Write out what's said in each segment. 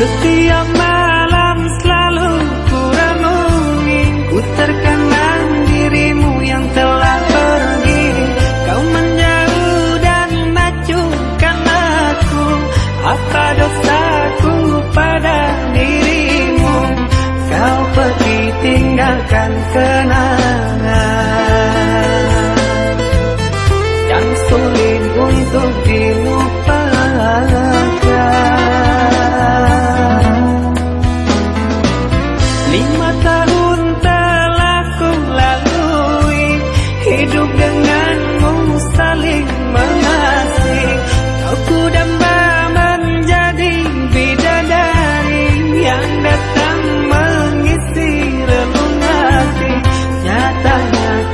Setiap malam selalu ku renungi Ku terkenang dirimu yang telah pergi. Kau menjauh dan acuhkan aku Apa dosaku pada dirimu? Kau pergi tinggalkan kenangan.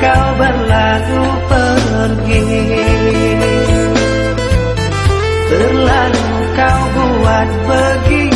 kau berlalu pergi. Terlalu kau buat begini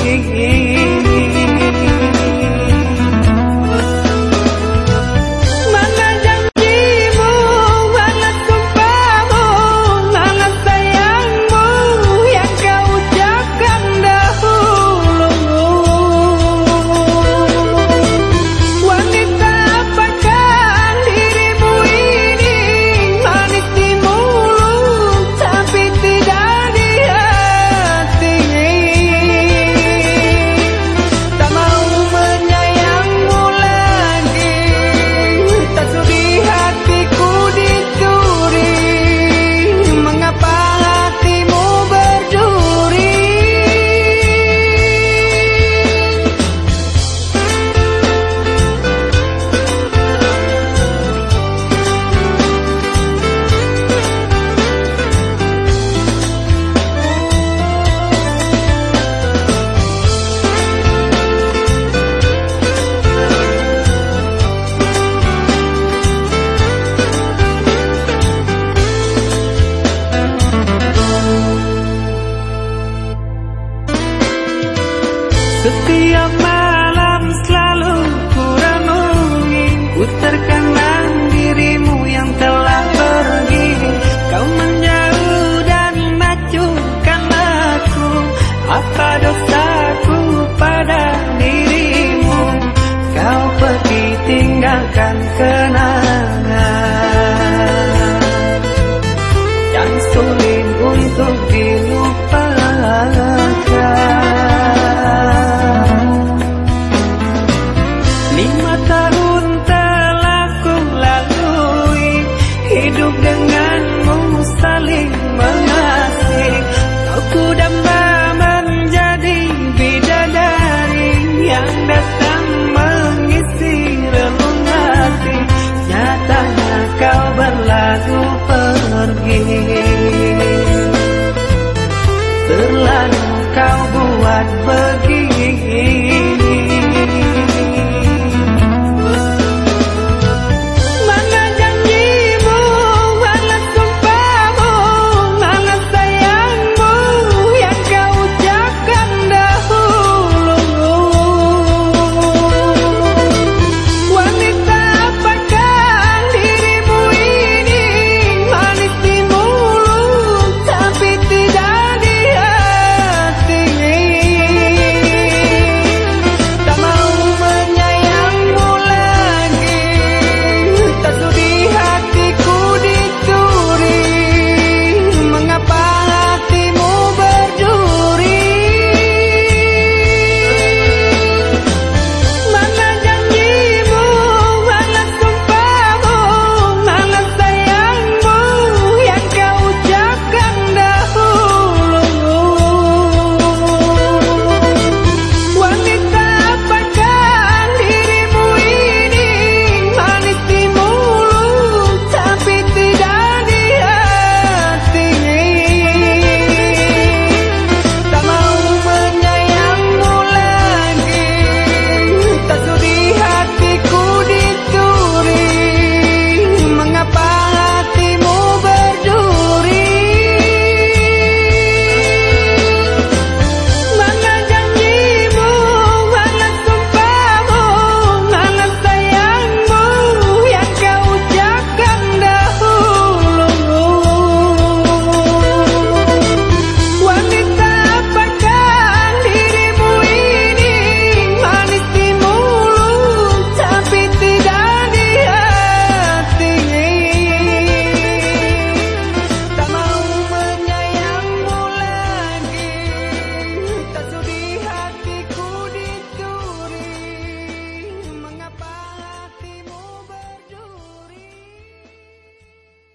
Setiap malam selalu ku renungi. Ku terkenang dirimu yang telah pergi. Kau menjauh dan macukan aku. Apa dosaku pada dirimu? Kau pergi tinggalkan kenangan. Yang sulit untuk dilupakan. Kau buat begini.